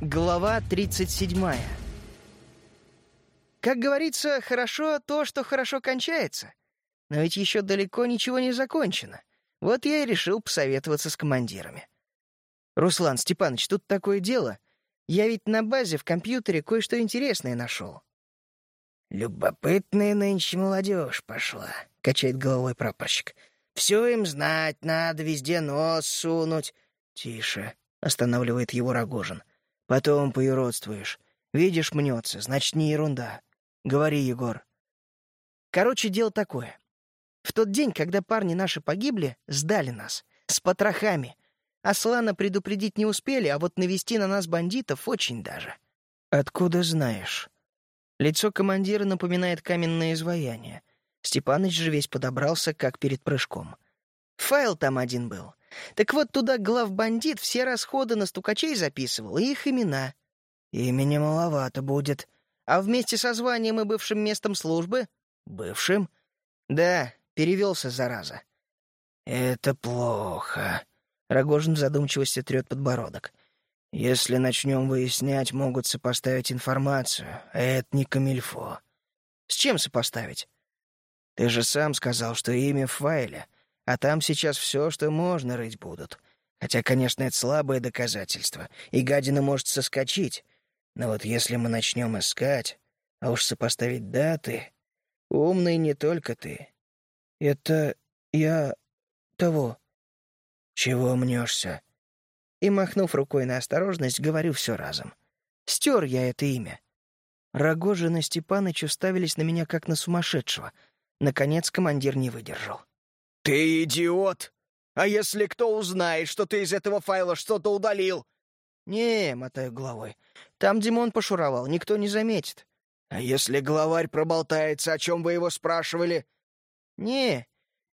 Глава 37. Как говорится, хорошо то, что хорошо кончается. Но ведь еще далеко ничего не закончено. Вот я и решил посоветоваться с командирами. «Руслан Степанович, тут такое дело. Я ведь на базе в компьютере кое-что интересное нашел». «Любопытная нынче молодежь пошла», — качает головой прапорщик. «Все им знать надо, везде нос сунуть». «Тише», — останавливает его Рогожин. Потом поюродствуешь. Видишь, мнется, значит, не ерунда. Говори, Егор. Короче, дело такое. В тот день, когда парни наши погибли, сдали нас. С потрохами. Аслана предупредить не успели, а вот навести на нас бандитов очень даже. Откуда знаешь? Лицо командира напоминает каменное изваяние. Степаныч же весь подобрался, как перед прыжком. Файл там один был. Так вот, туда главбандит все расходы на стукачей записывал, и их имена. Имени маловато будет. А вместе со званием и бывшим местом службы? Бывшим? Да, перевелся, зараза. Это плохо. Рогожин в задумчивости трет подбородок. Если начнем выяснять, могут сопоставить информацию, а это не камильфо. С чем сопоставить? Ты же сам сказал, что имя в файле — а там сейчас все, что можно, рыть будут. Хотя, конечно, это слабое доказательство, и гадина может соскочить. Но вот если мы начнем искать, а уж сопоставить даты... Умный не только ты. Это я... того. Чего мнешься? И, махнув рукой на осторожность, говорю все разом. Стер я это имя. Рогожин и Степаныч уставились на меня, как на сумасшедшего. Наконец командир не выдержал. «Ты идиот! А если кто узнает, что ты из этого файла что-то удалил?» «Не», — мотаю головой, — «там Димон пошуровал, никто не заметит». «А если главарь проболтается, о чем вы его спрашивали?» «Не,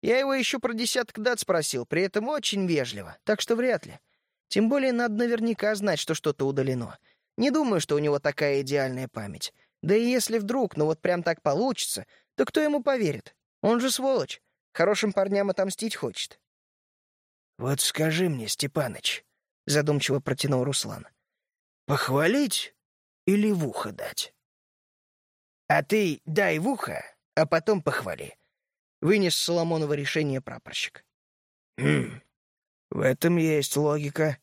я его еще про десяток дат спросил, при этом очень вежливо, так что вряд ли. Тем более надо наверняка знать, что что-то удалено. Не думаю, что у него такая идеальная память. Да и если вдруг, ну вот прям так получится, то кто ему поверит? Он же сволочь. Хорошим парням отомстить хочет. «Вот скажи мне, Степаныч», — задумчиво протянул Руслан, — «похвалить или в ухо дать?» «А ты дай в ухо, а потом похвали», — вынес Соломонова решение прапорщик. «Хм, в этом есть логика».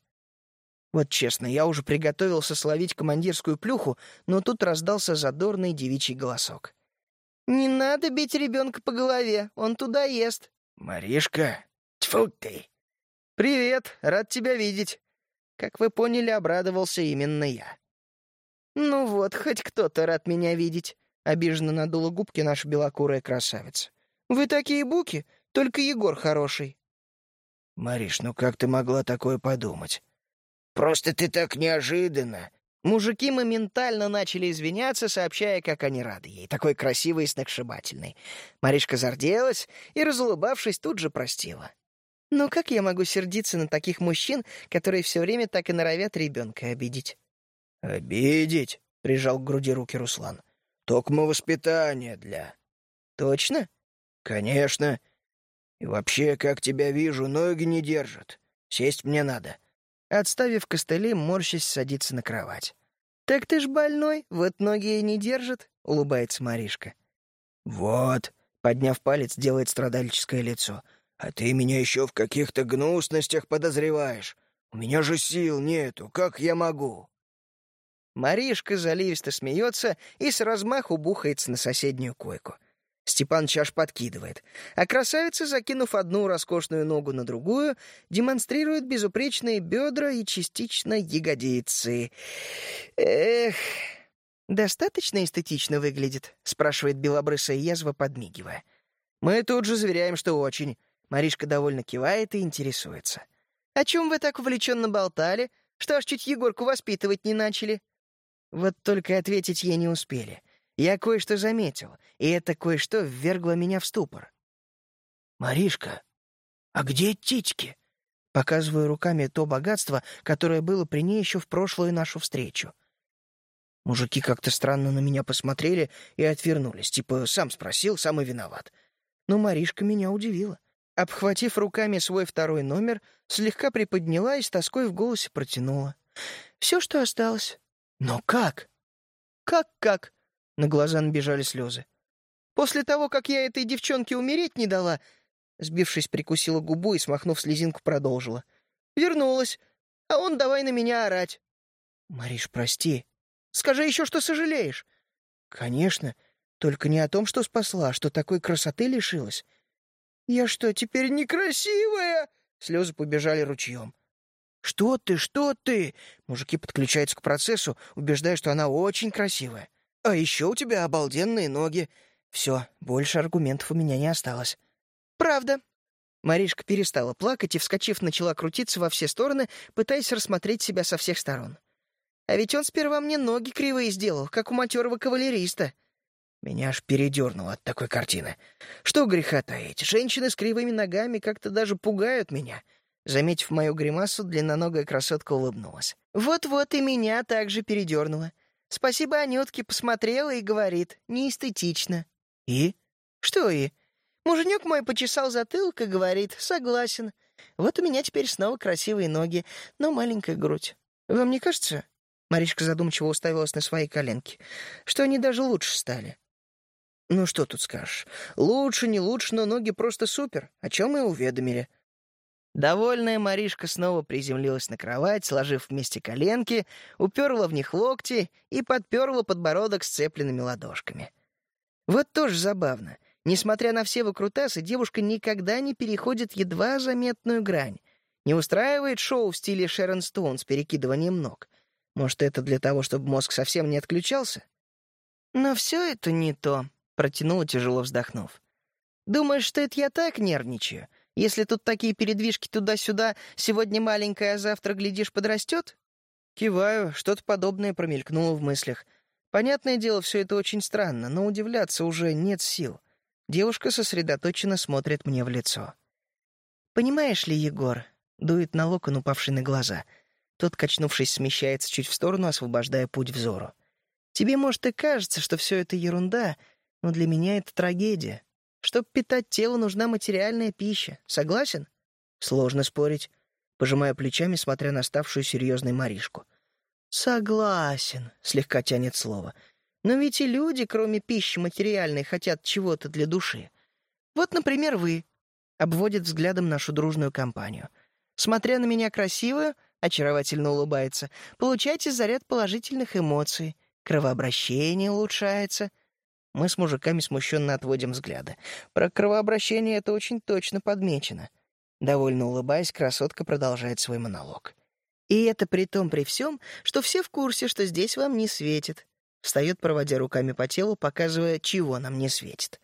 Вот честно, я уже приготовился словить командирскую плюху, но тут раздался задорный девичий голосок. «Не надо бить ребенка по голове, он туда ест». «Маришка, тьфу ты!» «Привет, рад тебя видеть». Как вы поняли, обрадовался именно я. «Ну вот, хоть кто-то рад меня видеть», — обиженно надула губки наша белокурая красавица. «Вы такие буки, только Егор хороший». «Мариш, ну как ты могла такое подумать?» «Просто ты так неожиданно. Мужики моментально начали извиняться, сообщая, как они рады ей, такой красивой и сногсшибательной. Маришка зарделась и, разулыбавшись, тут же простила. «Ну как я могу сердиться на таких мужчин, которые все время так и норовят ребенка обидеть?» «Обидеть?» — прижал к груди руки Руслан. «Токмо воспитание для...» «Точно?» «Конечно. И вообще, как тебя вижу, ноги не держат. Сесть мне надо». Отставив костыли, морщись садится на кровать. «Так ты ж больной, вот ноги и не держат», — улыбается Маришка. «Вот», — подняв палец, делает страдальческое лицо. «А ты меня еще в каких-то гнусностях подозреваешь. У меня же сил нету, как я могу?» Маришка заливисто смеется и с размаху бухается на соседнюю койку. Степан аж подкидывает, а красавица, закинув одну роскошную ногу на другую, демонстрирует безупречные бедра и частично ягодицы. Эх, достаточно эстетично выглядит, спрашивает белобрысая язва, подмигивая. Мы тут же заверяем, что очень. Маришка довольно кивает и интересуется. «О чем вы так увлеченно болтали? Что аж чуть Егорку воспитывать не начали?» Вот только ответить ей не успели. Я кое-что заметил, и это кое-что ввергло меня в ступор. «Маришка, а где титьки?» Показываю руками то богатство, которое было при ней еще в прошлую нашу встречу. Мужики как-то странно на меня посмотрели и отвернулись, типа «сам спросил, сам и виноват». Но Маришка меня удивила. Обхватив руками свой второй номер, слегка приподняла и с тоской в голосе протянула. Все, что осталось. Но как? Как-как? На глаза набежали слезы. После того, как я этой девчонке умереть не дала, сбившись, прикусила губу и, смахнув слезинку, продолжила. Вернулась, а он давай на меня орать. Мариш, прости. Скажи еще, что сожалеешь. Конечно, только не о том, что спасла, а что такой красоты лишилась. Я что, теперь некрасивая? Слезы побежали ручьем. «Что ты, что ты?» Мужики подключаются к процессу, убеждая, что она очень красивая. «А еще у тебя обалденные ноги». Все, больше аргументов у меня не осталось. «Правда». Маришка перестала плакать и, вскочив, начала крутиться во все стороны, пытаясь рассмотреть себя со всех сторон. «А ведь он сперва мне ноги кривые сделал, как у матерого кавалериста». Меня аж передернуло от такой картины. Что греха таить, женщины с кривыми ногами как-то даже пугают меня. Заметив мою гримасу, длинноногая красотка улыбнулась. «Вот-вот и меня также передернуло. Спасибо Анютке, посмотрела и говорит, неэстетично». «И?» «Что «и»?» Муженек мой почесал затылок и говорит, согласен. Вот у меня теперь снова красивые ноги, но маленькая грудь. Вам не кажется?» Маришка задумчиво уставилась на свои коленки. «Что они даже лучше стали?» «Ну что тут скажешь? Лучше, не лучше, но ноги просто супер, о чем мы уведомили». Довольная Маришка снова приземлилась на кровать, сложив вместе коленки, уперла в них локти и подперла подбородок сцепленными ладошками. Вот тоже забавно. Несмотря на все выкрутасы, девушка никогда не переходит едва заметную грань. Не устраивает шоу в стиле Шерон Стоун с перекидыванием ног. Может, это для того, чтобы мозг совсем не отключался? Но все это не то, протянула, тяжело вздохнув. Думаешь, что это я так нервничаю? Если тут такие передвижки туда-сюда, сегодня маленькая, а завтра, глядишь, подрастет? Киваю, что-то подобное промелькнуло в мыслях. Понятное дело, все это очень странно, но удивляться уже нет сил. Девушка сосредоточенно смотрит мне в лицо. «Понимаешь ли, Егор?» — дует на локон, упавший на глаза. Тот, качнувшись, смещается чуть в сторону, освобождая путь взору. «Тебе, может, и кажется, что все это ерунда, но для меня это трагедия. Чтобы питать тело, нужна материальная пища. Согласен? Сложно спорить. Пожимая плечами, смотря на ставшую серьезной Маришку. Согласен, слегка тянет слово. Но ведь и люди, кроме пищи материальной, хотят чего-то для души. Вот, например, вы. Обводит взглядом нашу дружную компанию. Смотря на меня красивую, очаровательно улыбается, получаете заряд положительных эмоций. Кровообращение улучшается — мы с мужиками смущенно отводим взгляды. Про кровообращение это очень точно подмечено. Довольно улыбаясь, красотка продолжает свой монолог. И это при том при всем, что все в курсе, что здесь вам не светит. Встает, проводя руками по телу, показывая, чего нам не светит.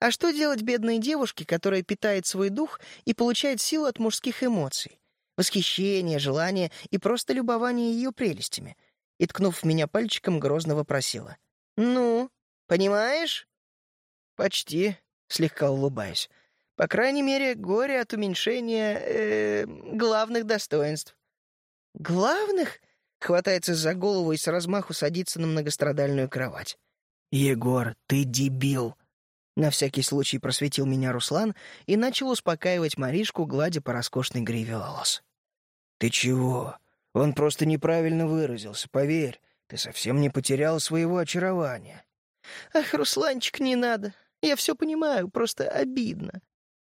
А что делать бедной девушке, которая питает свой дух и получает силу от мужских эмоций? Восхищение, желание и просто любование ее прелестями. И, ткнув в меня пальчиком, грозно вопросила. «Ну, Понимаешь? Почти, слегка улыбаясь. По крайней мере, горе от уменьшения э, главных достоинств. Главных? Хватается за голову и с размаху садится на многострадальную кровать. Егор, ты дебил. На всякий случай просветил меня Руслан и начал успокаивать Маришку, гладя по роскошной гриве волос. Ты чего? Он просто неправильно выразился, поверь. Ты совсем не потерял своего очарования. Ах, Русланчик, не надо. Я все понимаю, просто обидно.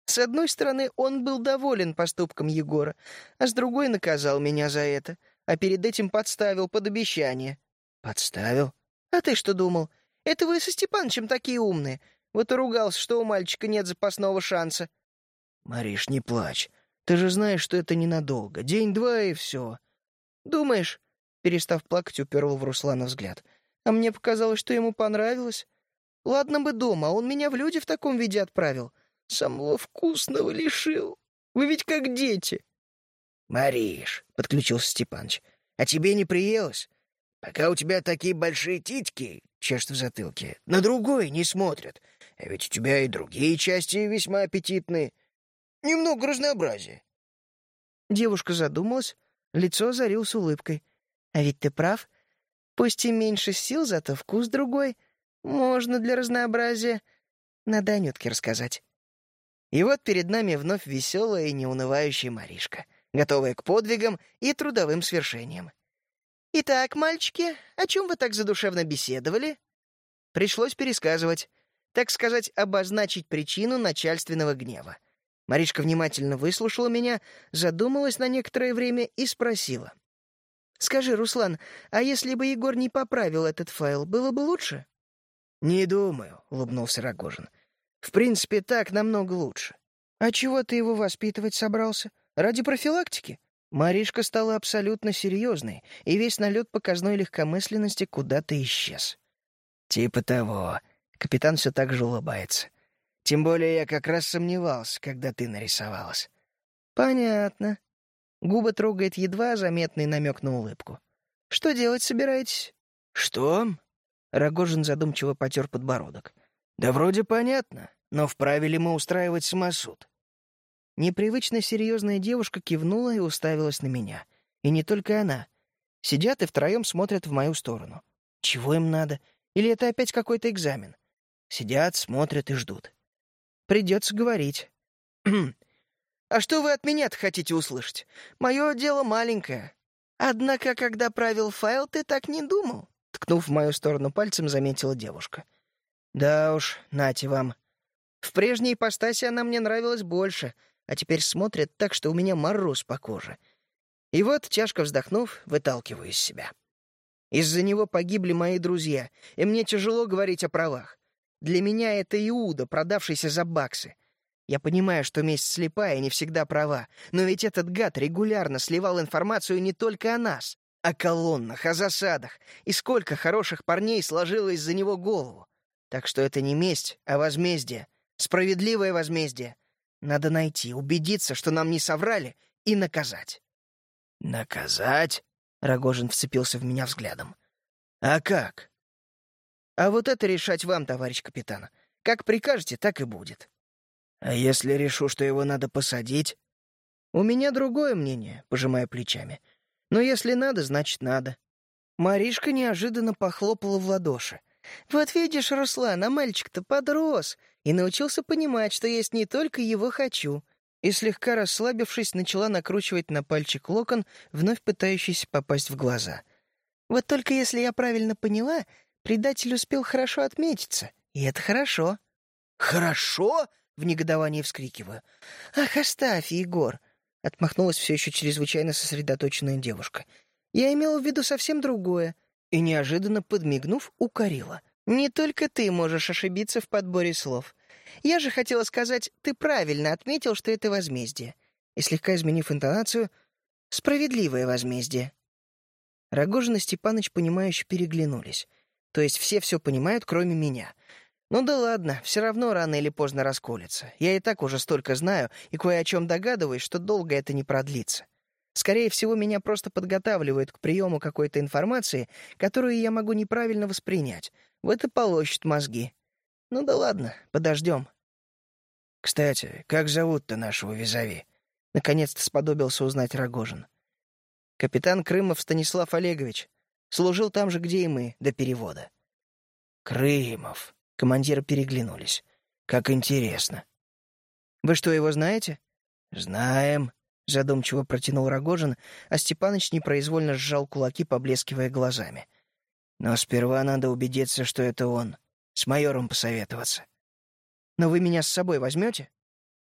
С одной стороны, он был доволен поступком Егора, а с другой наказал меня за это, а перед этим подставил под обещание. Подставил? А ты что думал? Это вы со Степанычем такие умные. Вот и ругался, что у мальчика нет запасного шанса. Мариш, не плачь. Ты же знаешь, что это ненадолго. День-два и все. Думаешь? Перестав плакать, уперла в Руслана взгляд — а мне показалось, что ему понравилось. Ладно бы дома, он меня в люди в таком виде отправил. Самого вкусного лишил. Вы ведь как дети. «Мариш», — подключился Степаныч, — «а тебе не приелось? Пока у тебя такие большие титьки, чешут в затылке, на другой не смотрят. А ведь у тебя и другие части весьма аппетитные. Немного разнообразия». Девушка задумалась, лицо озарилось улыбкой. «А ведь ты прав. Пусть и меньше сил, зато вкус другой. Можно для разнообразия. Надо Анютке рассказать. И вот перед нами вновь веселая и неунывающая Маришка, готовая к подвигам и трудовым свершениям. «Итак, мальчики, о чем вы так задушевно беседовали?» Пришлось пересказывать, так сказать, обозначить причину начальственного гнева. Маришка внимательно выслушала меня, задумалась на некоторое время и спросила. «Скажи, Руслан, а если бы Егор не поправил этот файл, было бы лучше?» «Не думаю», — улыбнулся Рогожин. «В принципе, так намного лучше». «А чего ты его воспитывать собрался? Ради профилактики?» Маришка стала абсолютно серьезной, и весь налет показной легкомысленности куда-то исчез. «Типа того». Капитан все так же улыбается. «Тем более я как раз сомневался, когда ты нарисовалась». «Понятно». Губа трогает едва заметный намек на улыбку. «Что делать собираетесь?» «Что?» Рогожин задумчиво потер подбородок. «Да вроде понятно, но вправе ли мы устраивать самосуд?» Непривычно серьезная девушка кивнула и уставилась на меня. И не только она. Сидят и втроем смотрят в мою сторону. Чего им надо? Или это опять какой-то экзамен? Сидят, смотрят и ждут. Придется говорить. «А что вы от меня-то хотите услышать? Мое дело маленькое. Однако, когда правил файл, ты так не думал?» Ткнув в мою сторону пальцем, заметила девушка. «Да уж, нате вам. В прежней ипостаси она мне нравилась больше, а теперь смотрит так, что у меня мороз по коже. И вот, тяжко вздохнув, выталкиваю из себя. Из-за него погибли мои друзья, и мне тяжело говорить о правах. Для меня это Иуда, продавшийся за баксы. Я понимаю, что месть слепая не всегда права, но ведь этот гад регулярно сливал информацию не только о нас, о колоннах, о засадах, и сколько хороших парней сложило из-за него голову. Так что это не месть, а возмездие. Справедливое возмездие. Надо найти, убедиться, что нам не соврали, и наказать. «Наказать?» — Рогожин вцепился в меня взглядом. «А как?» «А вот это решать вам, товарищ капитан. Как прикажете, так и будет». «А если решу, что его надо посадить?» «У меня другое мнение», — пожимая плечами. «Но если надо, значит надо». Маришка неожиданно похлопала в ладоши. «Вот видишь, Руслан, а мальчик-то подрос и научился понимать, что есть не только его «хочу», и, слегка расслабившись, начала накручивать на пальчик локон, вновь пытающийся попасть в глаза. «Вот только если я правильно поняла, предатель успел хорошо отметиться, и это хорошо». «Хорошо?» — в негодовании вскрикиваю. «Ах, оставь, Егор!» — отмахнулась все еще чрезвычайно сосредоточенная девушка. «Я имела в виду совсем другое и, неожиданно подмигнув, укорила. «Не только ты можешь ошибиться в подборе слов. Я же хотела сказать, ты правильно отметил, что это возмездие». И, слегка изменив интонацию, «справедливое возмездие». Рогожин и Степаныч, понимающе переглянулись. То есть все все понимают, кроме меня. Ну да ладно, все равно рано или поздно расколется. Я и так уже столько знаю и кое о чем догадываюсь, что долго это не продлится. Скорее всего, меня просто подготавливают к приему какой-то информации, которую я могу неправильно воспринять. Вот и полощут мозги. Ну да ладно, подождем. «Кстати, как зовут-то нашего визави?» Наконец-то сподобился узнать Рогожин. «Капитан Крымов Станислав Олегович. Служил там же, где и мы, до перевода». «Крымов». Командиры переглянулись. «Как интересно». «Вы что, его знаете?» «Знаем», Задумчиво протянул Рогожин, а Степаныч непроизвольно сжал кулаки, поблескивая глазами. «Но сперва надо убедиться, что это он. С майором посоветоваться». «Но вы меня с собой возьмете?»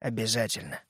«Обязательно».